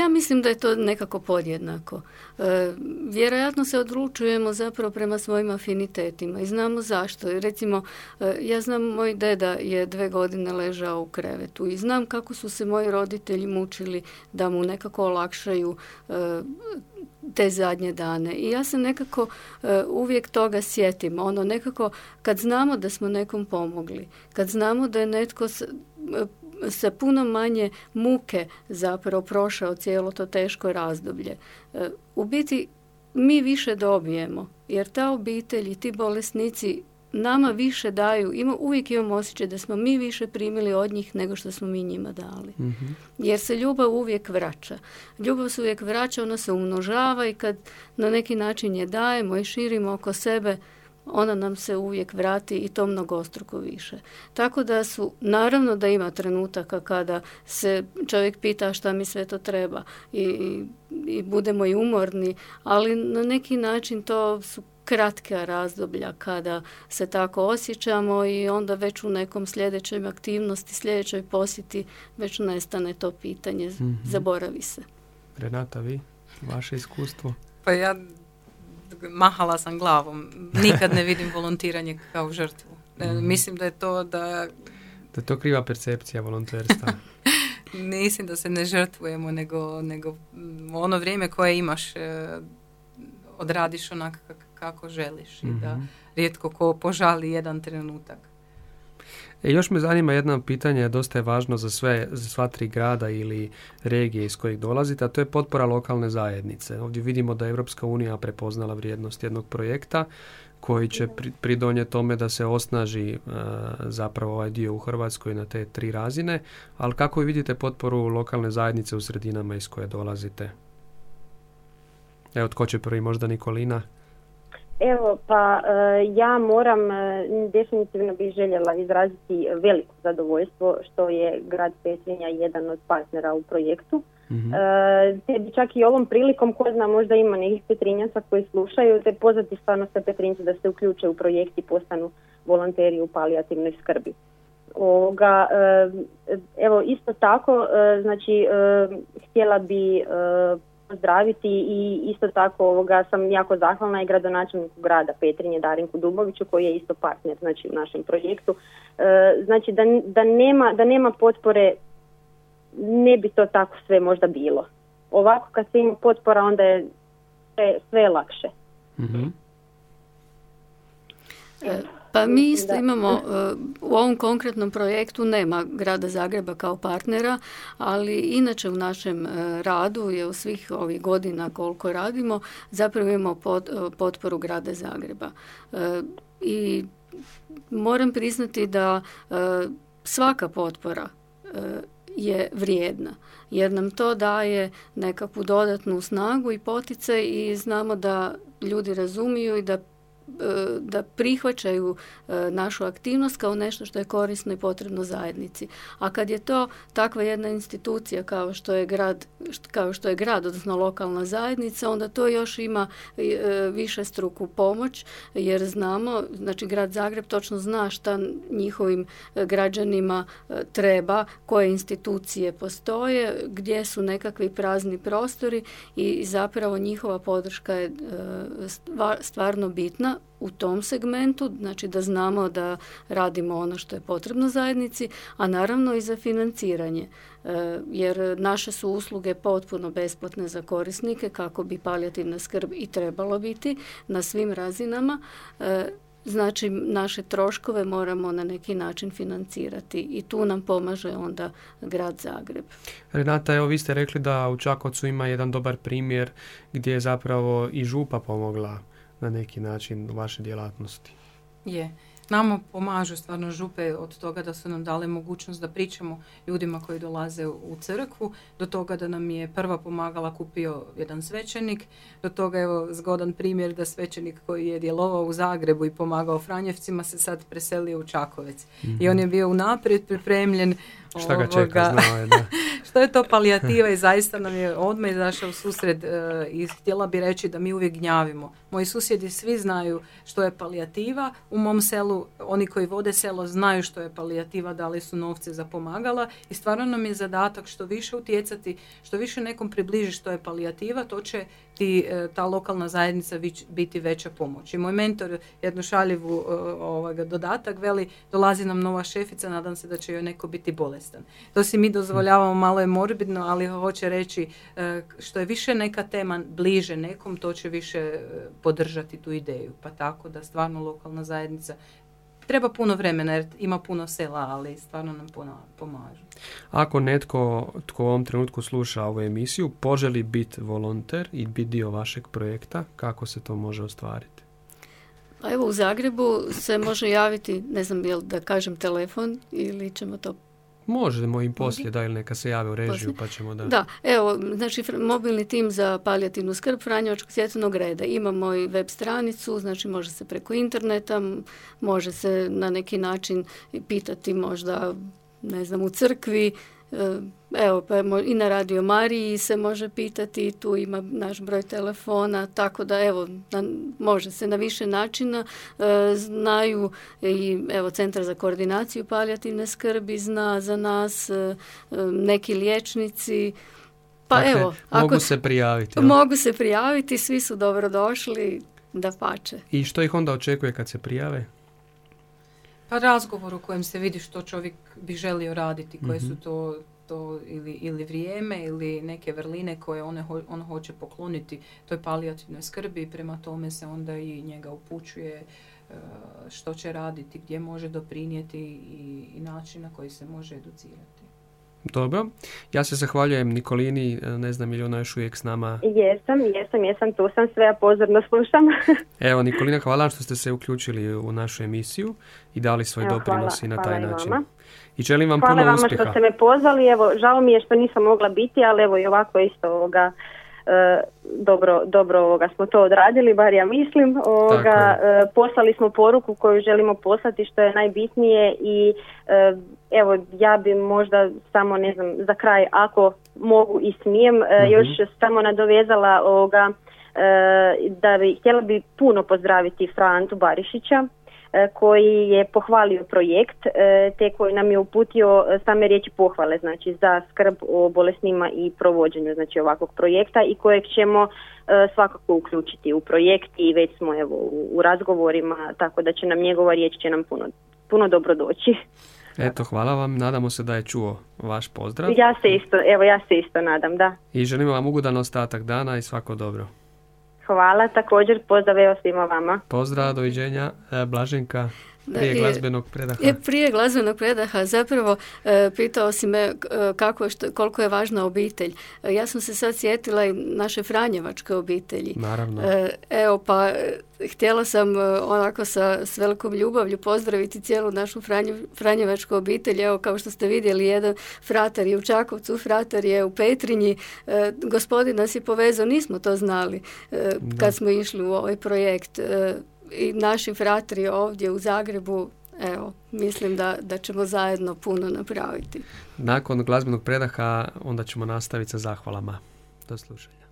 ja mislim da je to nekako podjednako. E, vjerojatno se odlučujemo zapravo prema svojim afinitetima i znamo zašto. Recimo, e, ja znam moj deda je dve godine ležao u krevetu i znam kako su se moji roditelji mučili da mu nekako olakšaju e, te zadnje dane. I ja se nekako e, uvijek toga sjetim. Ono nekako kad znamo da smo nekom pomogli, kad znamo da je netko sa puno manje muke zapravo prošao cijelo to teško razdoblje. E, u biti mi više dobijemo jer ta obitelj i ti bolesnici nama više daju, ima, uvijek imamo osjećaj da smo mi više primili od njih nego što smo mi njima dali. Mhm. Jer se ljubav uvijek vraća. Ljubav se uvijek vraća, ona se umnožava i kad na neki način je dajemo i širimo oko sebe, ona nam se uvijek vrati i to mnogostruko više. Tako da su, naravno da ima trenutaka kada se čovjek pita šta mi sve to treba i, i budemo i umorni, ali na neki način to su kratka razdoblja kada se tako osjećamo i onda već u nekom sljedećoj aktivnosti, sljedećoj posjeti već nestane to pitanje, mm zaboravi se. Renata, vi, vaše iskustvo? Pa ja mahala sam glavom. Nikad ne vidim volontiranje kao žrtvu. E, mhm. Mislim da je to da... Da je to kriva percepcija volonterstva. Mislim da se ne žrtvujemo, nego, nego ono vrijeme koje imaš e, odradiš onako kako želiš i da mhm. rijetko ko požali jedan trenutak. E, još me zanima jedno pitanje, dosta je važno za sve, za sva tri grada ili regije iz kojih dolazite, a to je potpora lokalne zajednice. Ovdje vidimo da je Europska unija prepoznala vrijednost jednog projekta koji će pridonijeti tome da se osnaži e, zapravo ovaj dio u Hrvatskoj na te tri razine, ali kako vi vidite potporu lokalne zajednice u sredinama iz koje dolazite? Evo, tko će prvi, možda Nikolina? Evo, pa e, ja moram, e, definitivno bih željela izraziti veliko zadovoljstvo što je grad Petrinja jedan od partnera u projektu. mm Te bi čak i ovom prilikom, ko zna, možda ima nekih Petrinjaca koji slušaju, te pozvati stvarno sve Petrinci da se uključe u projekt i postanu volonteri u palijativnoj skrbi. Ovoga, evo, isto tako, znači, htjela bi pozdraviti i isto tako ovoga sam jako zahvalna i gradonačelniku grada Petrinje Darinku Duboviću koji je isto partner znači u našem projektu. E, znači da, da, nema, da nema potpore ne bi to tako sve možda bilo. Ovako kad se ima potpora onda je sve, sve lakše. mm pa mi isto imamo, e, u ovom konkretnom projektu nema grada Zagreba kao partnera, ali inače u našem e, radu je u svih ovih godina koliko radimo, zapravo imamo e, potporu grada Zagreba. I moram priznati da svaka potpora je vrijedna jer nam to daje nekakvu dodatnu snagu i poticaj i znamo da ljudi razumiju i da da prihvaćaju e, našu aktivnost kao nešto što je korisno i potrebno zajednici. A kad je to takva jedna institucija kao što je grad, kao što je grad, odnosno lokalna zajednica, onda to još ima e, više struku pomoć, jer znamo, znači grad Zagreb točno zna šta njihovim građanima treba, koje institucije postoje, gdje su nekakvi prazni prostori i zapravo njihova podrška je stvarno bitna u tom segmentu, znači da znamo da radimo ono što je potrebno zajednici, a naravno i za financiranje, e, jer naše su usluge potpuno besplatne za korisnike kako bi palijativna skrb i trebalo biti na svim razinama. E, znači naše troškove moramo na neki način financirati i tu nam pomaže onda grad Zagreb. Renata, evo vi ste rekli da u Čakovcu ima jedan dobar primjer gdje je zapravo i župa pomogla na neki način u vašoj djelatnosti. Je. Nama pomažu stvarno župe od toga da su nam dale mogućnost da pričamo ljudima koji dolaze u crkvu, do toga da nam je prva pomagala kupio jedan svećenik, do toga evo zgodan primjer da svećenik koji je djelovao u Zagrebu i pomagao Franjevcima se sad preselio u Čakovec. I mhm. on je bio unaprijed pripremljen Šta ga čeka, znao je, da. što je to palijativa i zaista nam je odmah izašao susred uh, i htjela bi reći da mi uvijek gnjavimo. Moji susjedi svi znaju što je palijativa. U mom selu, oni koji vode selo znaju što je palijativa, dali su novce za pomagala i stvarno nam je zadatak što više utjecati, što više nekom približi što je palijativa, to će ti, e, ta lokalna zajednica biti veća pomoć. I moj mentor jednu šaljivu e, ovoga, dodatak veli, dolazi nam nova šefica, nadam se da će joj neko biti bolestan. To si mi dozvoljavamo, malo je morbidno, ali hoće reći e, što je više neka tema bliže nekom, to će više podržati tu ideju. Pa tako da stvarno lokalna zajednica treba puno vremena jer ima puno sela, ali stvarno nam puno pomažu. Ako netko tko u ovom trenutku sluša ovu emisiju poželi biti volonter i biti dio vašeg projekta, kako se to može ostvariti? Pa evo u Zagrebu se može javiti, ne znam jel da kažem telefon ili ćemo to Možemo im poslije da ili neka se jave u režiju pa ćemo da... Da, evo, znači mobilni tim za palijativnu skrb Franjevačkog svjetljenog reda. Imamo i web stranicu, znači može se preko interneta, može se na neki način pitati možda, ne znam, u crkvi, Evo, pa i na Radio Mariji se može pitati, tu ima naš broj telefona, tako da evo, može se na više načina. E, znaju i evo, Centar za koordinaciju palijativne skrbi zna za nas, e, neki liječnici, pa dakle, evo, mogu se prijaviti. Mogu se prijaviti, svi su dobrodošli, da pače. I što ih onda očekuje kad se prijave? Pa razgovor u kojem se vidi što čovjek bi želio raditi, koje su mhm. to to ili, ili vrijeme ili neke vrline koje one on hoće pokloniti toj palijativnoj skrbi i prema tome se onda i njega upućuje e, što će raditi, gdje može doprinijeti i, i način na koji se može educirati. Dobro. Ja se zahvaljujem Nikolini, e, ne znam ili ona još uvijek s nama. Jesam, jesam, jesam, tu sam sve, ja pozorno slušam. Evo Nikolina, hvala što ste se uključili u našu emisiju i dali svoj doprinos i na taj način. Vama. I želim vam hvala puno vama što ste me pozvali, evo, žao mi je što nisam mogla biti, ali evo i ovako isto ovoga, e, dobro, dobro ovoga smo to odradili, bar ja mislim. Ovoga, e, poslali smo poruku koju želimo poslati što je najbitnije i evo ja bi možda samo ne znam za kraj ako mogu i smijem uh još samo nadovezala ovoga e, da bi htjela bi puno pozdraviti Frantu Barišića e, koji je pohvalio projekt te koji nam je uputio same riječi pohvale znači za skrb o bolesnima i provođenju znači ovakvog projekta i kojeg ćemo svakako uključiti u projekt i već smo evo u razgovorima tako da će nam njegova riječ će nam puno, puno dobro doći. Eto, hvala vam. Nadamo se da je čuo vaš pozdrav. Ja se isto, evo ja se isto nadam, da. I želimo vam ugodan ostatak dana i svako dobro. Hvala, također pozdrav evo svima vama. Pozdrav, doviđenja. E, Blaženka. Prije glazbenog predaha. Je, prije glazbenog predaha zapravo e, pitao si me e, kako je, što, koliko je važna obitelj. E, ja sam se sad sjetila i naše Franjevačke obitelji. Naravno. evo pa htjela sam onako sa s velikom ljubavlju pozdraviti cijelu našu Franjevačku obitelj. Evo kao što ste vidjeli, jedan fratar je u Čakovcu, fratar je u Petrinji. gospodin nas je povezao, nismo to znali kad smo išli u ovaj projekt i naši fratri ovdje u Zagrebu, evo, mislim da, da ćemo zajedno puno napraviti. Nakon glazbenog predaha onda ćemo nastaviti sa zahvalama. Do slušanja.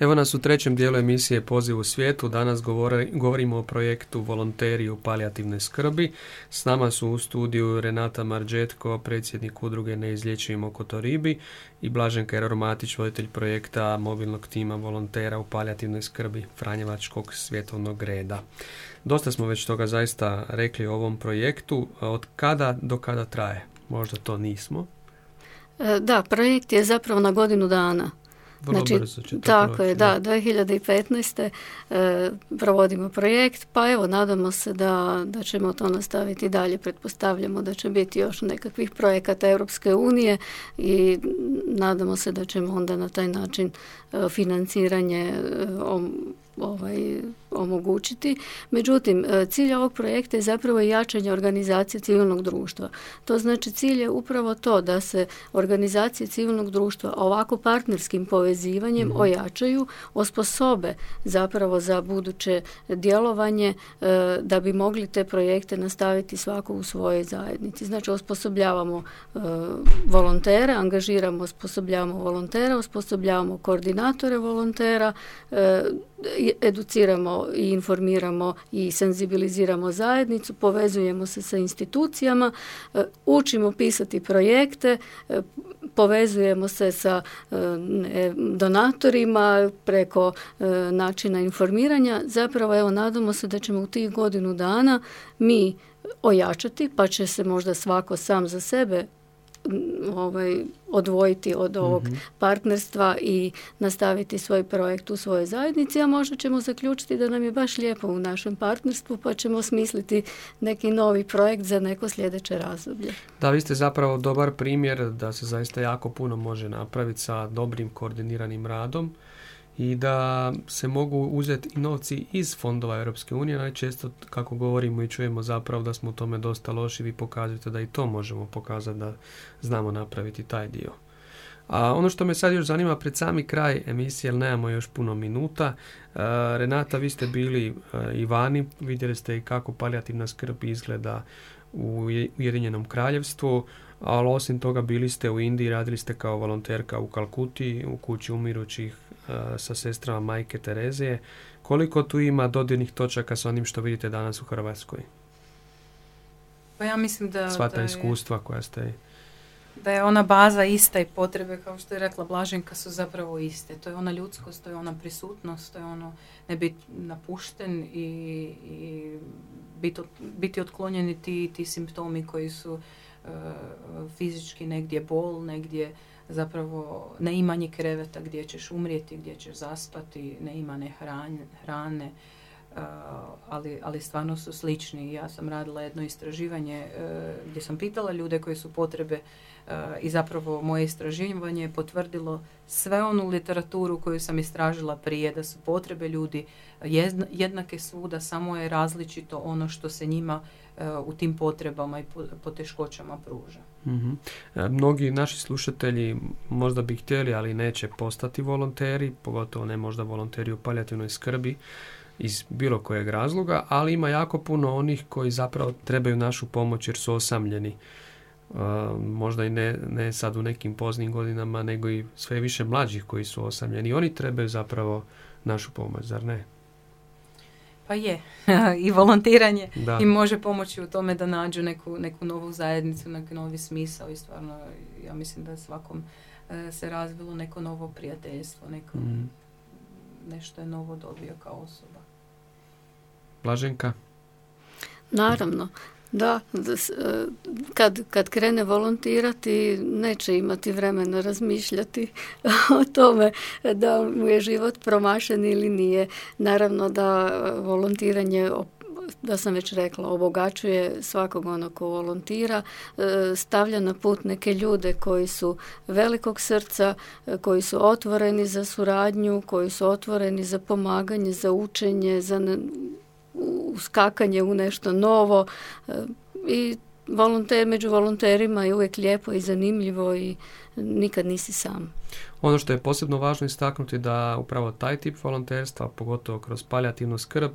Evo nas u trećem dijelu emisije Poziv u svijetu. Danas govorimo o projektu Volonteri u palijativne skrbi. S nama su u studiju Renata Marđetko, predsjednik udruge Neizlječivimo Kotoribi i Blažen Kerormatić, voditelj projekta mobilnog tima volontera u palijativnoj skrbi Franjevačkog svjetovnog reda. Dosta smo već toga zaista rekli o ovom projektu. Od kada do kada traje? Možda to nismo. E, da, projekt je zapravo na godinu dana. Vrlo znači, brzo tako je, da, 2015. E, provodimo projekt, pa evo, nadamo se da, da ćemo to nastaviti dalje. Pretpostavljamo da će biti još nekakvih projekata Europske unije i nadamo se da ćemo onda na taj način e, financiranje e, ovaj, omogućiti. Međutim, e, cilj ovog projekta je zapravo jačanje organizacije civilnog društva. To znači cilj je upravo to da se organizacije civilnog društva ovako partnerskim povezivanjem mhm. ojačaju, osposobe zapravo za buduće djelovanje e, da bi mogli te projekte nastaviti svako u svojoj zajednici. Znači osposobljavamo e, volontere, angažiramo, osposobljavamo volontera, osposobljavamo koordinatore volontera, educiramo i informiramo i senzibiliziramo zajednicu, povezujemo se sa institucijama, e, učimo pisati projekte, e, povezujemo se sa e, donatorima preko načina informiranja. Zapravo, evo, nadamo se da ćemo u tih godinu dana mi ojačati, pa će se možda svako sam za sebe ovaj, odvojiti od ovog mhm. partnerstva i nastaviti svoj projekt u svojoj zajednici, a možda ćemo zaključiti da nam je baš lijepo u našem partnerstvu pa ćemo smisliti neki novi projekt za neko sljedeće razdoblje. Da, vi ste zapravo dobar primjer da se zaista jako puno može napraviti sa dobrim koordiniranim radom i da se mogu uzeti i novci iz fondova Europske unije. Najčesto kako govorimo i čujemo zapravo da smo u tome dosta loši, vi pokazujete da i to možemo pokazati da znamo napraviti taj dio. A ono što me sad još zanima pred sami kraj emisije, jer nemamo još puno minuta, e, Renata, vi ste bili e, i vani, vidjeli ste i kako palijativna skrb izgleda u Ujedinjenom kraljevstvu, ali osim toga bili ste u Indiji, radili ste kao volonterka u Kalkuti, u kući umirućih E, sa sestrama majke Terezije. Koliko tu ima dodirnih točaka sa onim što vidite danas u Hrvatskoj? Pa ja mislim da... Sva ta iskustva koja ste... Da je ona baza ista i potrebe, kao što je rekla Blaženka, su zapravo iste. To je ona ljudskost, to je ona prisutnost, to je ono ne biti napušten i, i biti, biti otklonjeni ti, ti simptomi koji su fizički negdje bol, negdje zapravo neimanje kreveta gdje ćeš umrijeti, gdje ćeš zaspati, neimane hrane, hrane ali, ali stvarno su slični. Ja sam radila jedno istraživanje e, gdje sam pitala ljude koje su potrebe e, i zapravo moje istraživanje je potvrdilo sve onu literaturu koju sam istražila prije, da su potrebe ljudi jednake svuda, samo je različito ono što se njima e, u tim potrebama i poteškoćama pruža. mm Mnogi naši slušatelji možda bi htjeli, ali neće postati volonteri, pogotovo ne možda volonteri u palijativnoj skrbi iz bilo kojeg razloga, ali ima jako puno onih koji zapravo trebaju našu pomoć jer su osamljeni. Uh, možda i ne, ne sad u nekim poznim godinama, nego i sve više mlađih koji su osamljeni. Oni trebaju zapravo našu pomoć, zar ne? Pa je. I volontiranje da. im može pomoći u tome da nađu neku, neku novu zajednicu, neki novi smisao i stvarno ja mislim da svakom e, se razvilo neko novo prijateljstvo, neko, mhm. nešto je novo dobio kao osoba. Blaženka? Naravno. Da, e, kad, kad krene volontirati neće imati vremena razmišljati o tome da mu je život promašen ili nije. Naravno da volontiranje da sam već rekla, obogaćuje svakog onog ko volontira, e, stavlja na put neke ljude koji su velikog srca, e, koji su otvoreni za suradnju, koji su otvoreni za pomaganje, za učenje, za uskakanje u nešto novo e, i volonter, među volonterima je uvijek lijepo i zanimljivo i nikad nisi sam. Ono što je posebno važno istaknuti da upravo taj tip volonterstva, pogotovo kroz palijativnu skrb,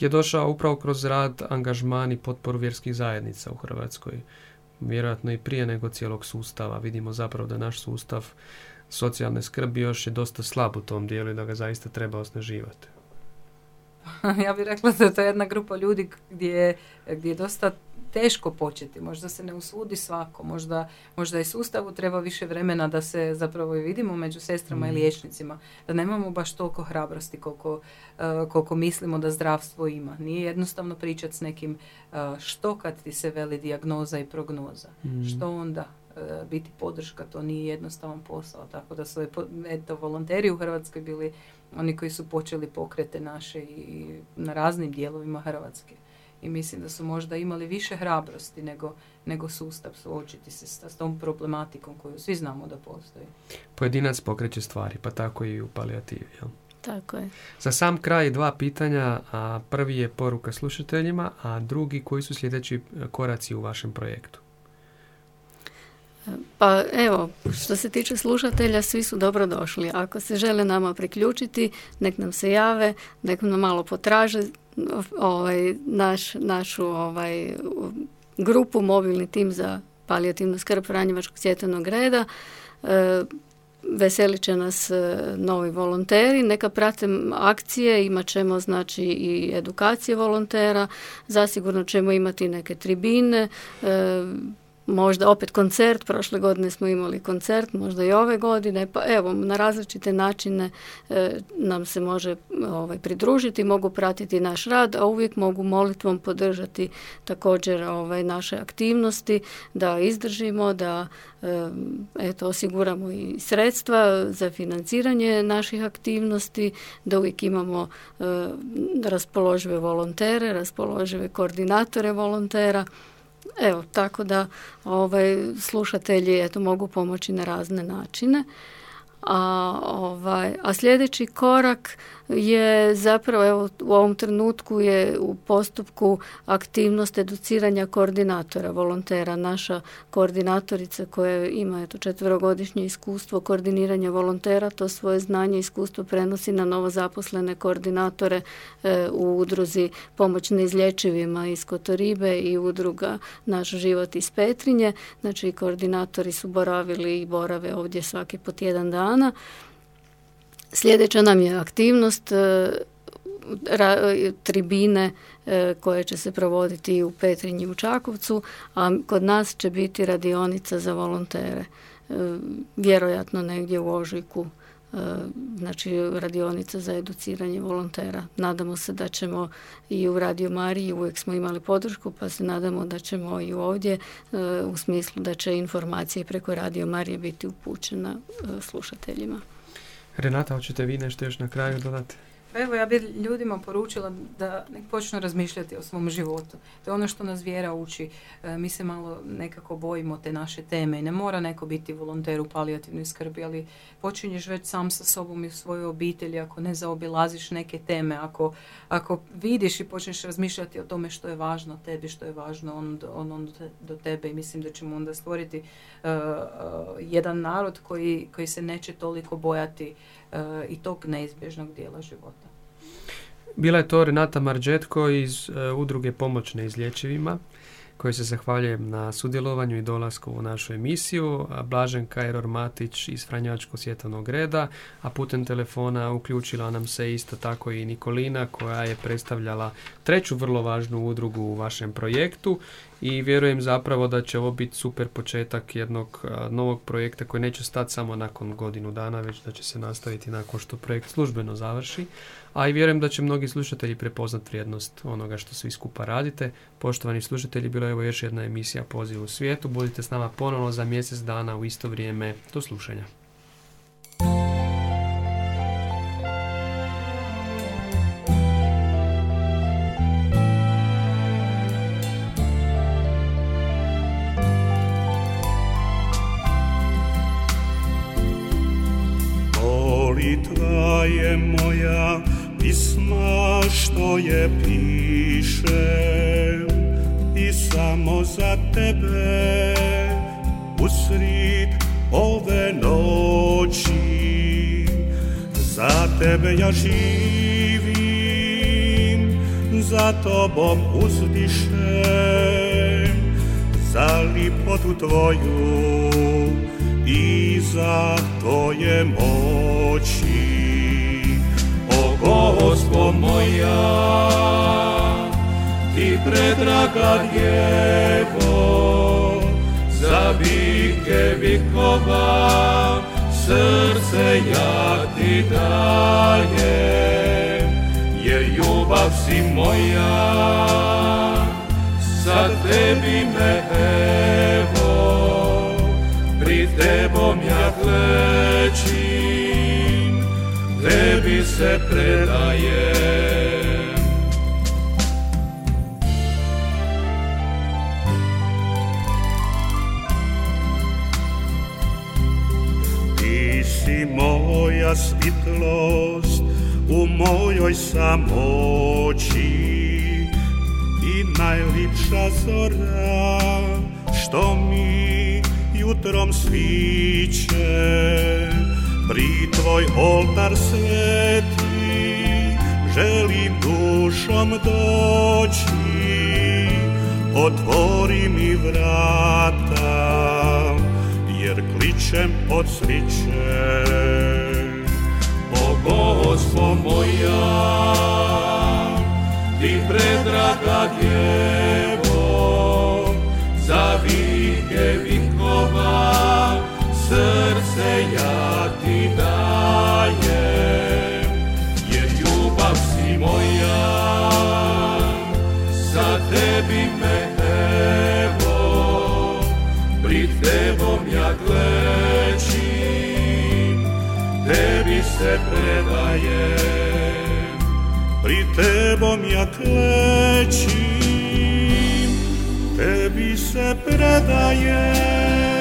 je došao upravo kroz rad, angažman i potporu vjerskih zajednica u Hrvatskoj. Vjerojatno i prije nego cijelog sustava. Vidimo zapravo da naš sustav socijalne skrbi još je dosta slab u tom dijelu i da ga zaista treba osnaživati. ja bih rekla da to je jedna grupa ljudi gdje, gdje je dosta teško početi, možda se ne usudi svako, možda, možda i sustavu treba više vremena da se zapravo i vidimo među sestrama i mm. liječnicima, da nemamo baš toliko hrabrosti koliko, uh, koliko mislimo da zdravstvo ima. Nije jednostavno pričati s nekim uh, što kad ti se veli dijagnoza i prognoza, mm. što onda uh, biti podrška, to nije jednostavan posao, tako da su eto, volonteri u Hrvatskoj bili oni koji su počeli pokrete naše i na raznim dijelovima Hrvatske. I mislim da su možda imali više hrabrosti nego, nego sustav suočiti se s, s tom problematikom koju svi znamo da postoji. Pojedinac pokreće stvari, pa tako i u palijativi. Jel? Tako je. Za sam kraj dva pitanja, a prvi je poruka slušateljima, a drugi koji su sljedeći koraci u vašem projektu? Pa evo, što se tiče slušatelja, svi su dobro došli. Ako se žele nama priključiti, nek nam se jave, nek nam malo potraže ovaj, naš, našu ovaj, grupu, mobilni tim za palijativnu skrb Franjevačkog cjetanog reda. E, veselit će nas e, novi volonteri, neka prate akcije, imat ćemo znači i edukacije volontera, zasigurno ćemo imati neke tribine, e, možda opet koncert, prošle godine smo imali koncert, možda i ove godine, pa evo, na različite načine e, nam se može ovaj, pridružiti, mogu pratiti naš rad, a uvijek mogu molitvom podržati također ovaj, naše aktivnosti, da izdržimo, da e, eto, osiguramo i sredstva za financiranje naših aktivnosti, da uvijek imamo e, raspoložive volontere, raspoložive koordinatore volontera, Evo, tako da ovaj, slušatelji eto, mogu pomoći na razne načine. A, ovaj, a sljedeći korak je zapravo evo, u ovom trenutku je u postupku aktivnost educiranja koordinatora, volontera. Naša koordinatorica koja ima eto, četverogodišnje iskustvo koordiniranja volontera, to svoje znanje i iskustvo prenosi na novo zaposlene koordinatore e, u udruzi Pomoć neizlječivima iz Kotoribe i udruga Naš život iz Petrinje. Znači koordinatori su boravili i borave ovdje svaki po tjedan dana. Sljedeća nam je aktivnost e, tribine e, koje će se provoditi u Petrinji u Čakovcu, a kod nas će biti radionica za volontere. E, vjerojatno negdje u Ožujku znači radionica za educiranje volontera. Nadamo se da ćemo i u Radio Mariji, uvijek smo imali podršku, pa se nadamo da ćemo i ovdje u smislu da će informacije preko Radio Marije biti upućena slušateljima. Renata, hoćete vi nešto još na kraju dodati? Pa evo, ja bih ljudima poručila da nek počnu razmišljati o svom životu. To je ono što nas vjera uči. E, mi se malo nekako bojimo te naše teme ne mora neko biti volonter u palijativnoj skrbi, ali počinješ već sam sa sobom i u svojoj obitelji ako ne zaobilaziš neke teme, ako, ako vidiš i počneš razmišljati o tome što je važno tebi, što je važno on, on, on do tebe i mislim da ćemo onda stvoriti uh, jedan narod koji, koji se neće toliko bojati i tog neizbježnog dijela života. Bila je to Renata Marđetko iz e, udruge Pomoć neizlječivima koji se zahvaljujem na sudjelovanju i dolasku u našu emisiju. Blažen Kajror Matić iz Franjačkog svjetovnog reda, a putem telefona uključila nam se isto tako i Nikolina koja je predstavljala treću vrlo važnu udrugu u vašem projektu i vjerujem zapravo da će ovo biti super početak jednog novog projekta koji neće stati samo nakon godinu dana, već da će se nastaviti nakon što projekt službeno završi. A i vjerujem da će mnogi slušatelji prepoznat vrijednost onoga što svi skupa radite. Poštovani slušatelji, bilo je ovo još jedna emisija Poziv u svijetu. Budite s nama ponovno za mjesec dana u isto vrijeme. Do slušanja. Tebe ja živim za tobom uzdišem za lipotu tvoju i za tvoje moći. Gospo moja, ti predraga djevo, za vike vikova, srce ja ti dajem, jer ljubav si moja, za tebi me evo, pri tebom ja kleči tebi se predaje. Svitlost u mojoj samoći. I najlipša zora što mi jutrom sviće pri tvoj oltar sveti želim dušom doći. Otvori mi vrata jer kličem od sriće Όπω όμω, η ένδρα καγεύον, σαν να είχε η Κόβα. Se predajem Pri tebom ja klečim, tebi se predajem.